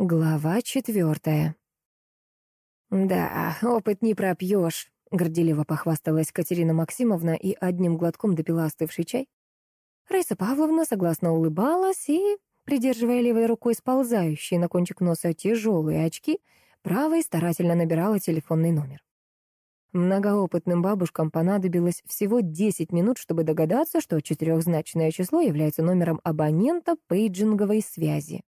Глава четвертая. «Да, опыт не пропьешь», — горделиво похвасталась Катерина Максимовна и одним глотком допила остывший чай. Раиса Павловна согласно улыбалась и, придерживая левой рукой сползающие на кончик носа тяжелые очки, правой старательно набирала телефонный номер. Многоопытным бабушкам понадобилось всего 10 минут, чтобы догадаться, что четырехзначное число является номером абонента пейджинговой связи.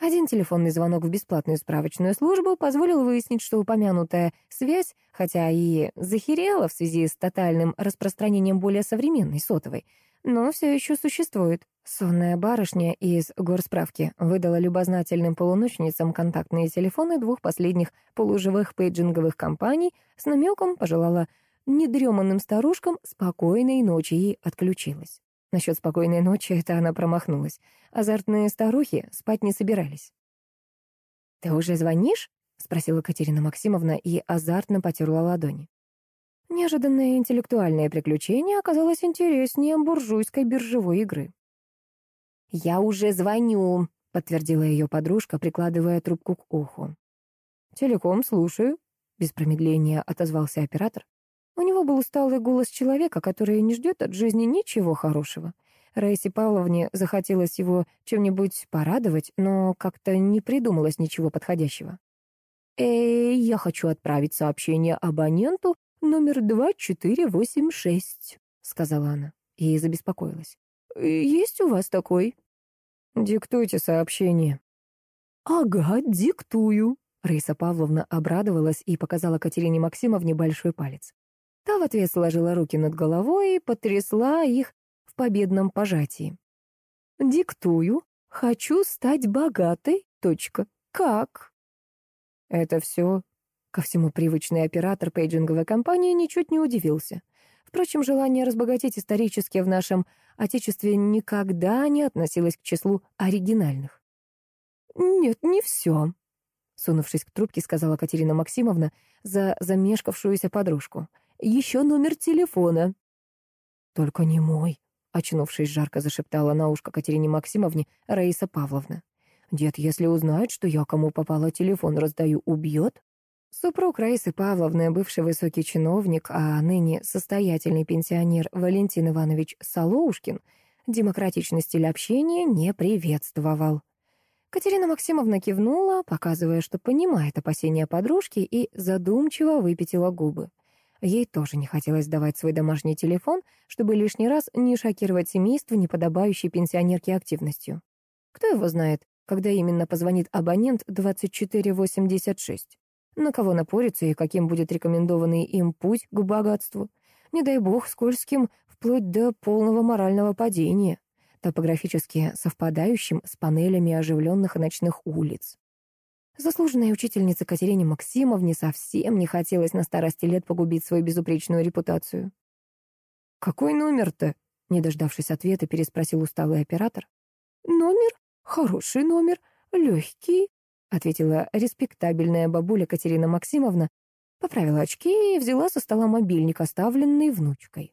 Один телефонный звонок в бесплатную справочную службу позволил выяснить, что упомянутая связь, хотя и захерела в связи с тотальным распространением более современной сотовой, но все еще существует. Сонная барышня из горсправки выдала любознательным полуночницам контактные телефоны двух последних полуживых пейджинговых компаний, с намеком пожелала недреманным старушкам спокойной ночи и отключилась. Насчет спокойной ночи это она промахнулась. Азартные старухи спать не собирались. «Ты уже звонишь?» — спросила Катерина Максимовна и азартно потерла ладони. Неожиданное интеллектуальное приключение оказалось интереснее буржуйской биржевой игры. «Я уже звоню», — подтвердила ее подружка, прикладывая трубку к уху. «Телеком, слушаю», — без промедления отозвался оператор. У него был усталый голос человека, который не ждет от жизни ничего хорошего. Раисе Павловне захотелось его чем-нибудь порадовать, но как-то не придумалось ничего подходящего. «Эй, я хочу отправить сообщение абоненту номер 2486», — сказала она и забеспокоилась. «Есть у вас такой?» «Диктуйте сообщение». «Ага, диктую». Раиса Павловна обрадовалась и показала Катерине Максимовне большой палец. Та в ответ сложила руки над головой и потрясла их в победном пожатии. «Диктую. Хочу стать богатой. Точка. Как?» «Это все?» Ко всему привычный оператор пейджинговой компании ничуть не удивился. Впрочем, желание разбогатеть исторически в нашем Отечестве никогда не относилось к числу оригинальных. «Нет, не все», — сунувшись к трубке, сказала Катерина Максимовна за замешкавшуюся подружку еще номер телефона». «Только не мой», — очнувшись, жарко зашептала на ушко Катерине Максимовне Раиса Павловна. «Дед, если узнает, что я кому попало телефон раздаю, убьет?» Супруг Раисы Павловны, бывший высокий чиновник, а ныне состоятельный пенсионер Валентин Иванович Солоушкин, демократичный стиль общения не приветствовал. Катерина Максимовна кивнула, показывая, что понимает опасения подружки, и задумчиво выпятила губы. Ей тоже не хотелось давать свой домашний телефон, чтобы лишний раз не шокировать семейство неподобающей пенсионерки активностью. Кто его знает, когда именно позвонит абонент 2486? На кого напорится и каким будет рекомендованный им путь к богатству? Не дай бог, скользким, вплоть до полного морального падения, топографически совпадающим с панелями оживленных ночных улиц. Заслуженной учительнице Катерине Максимовне совсем не хотелось на старости лет погубить свою безупречную репутацию. «Какой номер-то?» — не дождавшись ответа, переспросил усталый оператор. «Номер? Хороший номер, легкий», — ответила респектабельная бабуля Катерина Максимовна, поправила очки и взяла со стола мобильник, оставленный внучкой.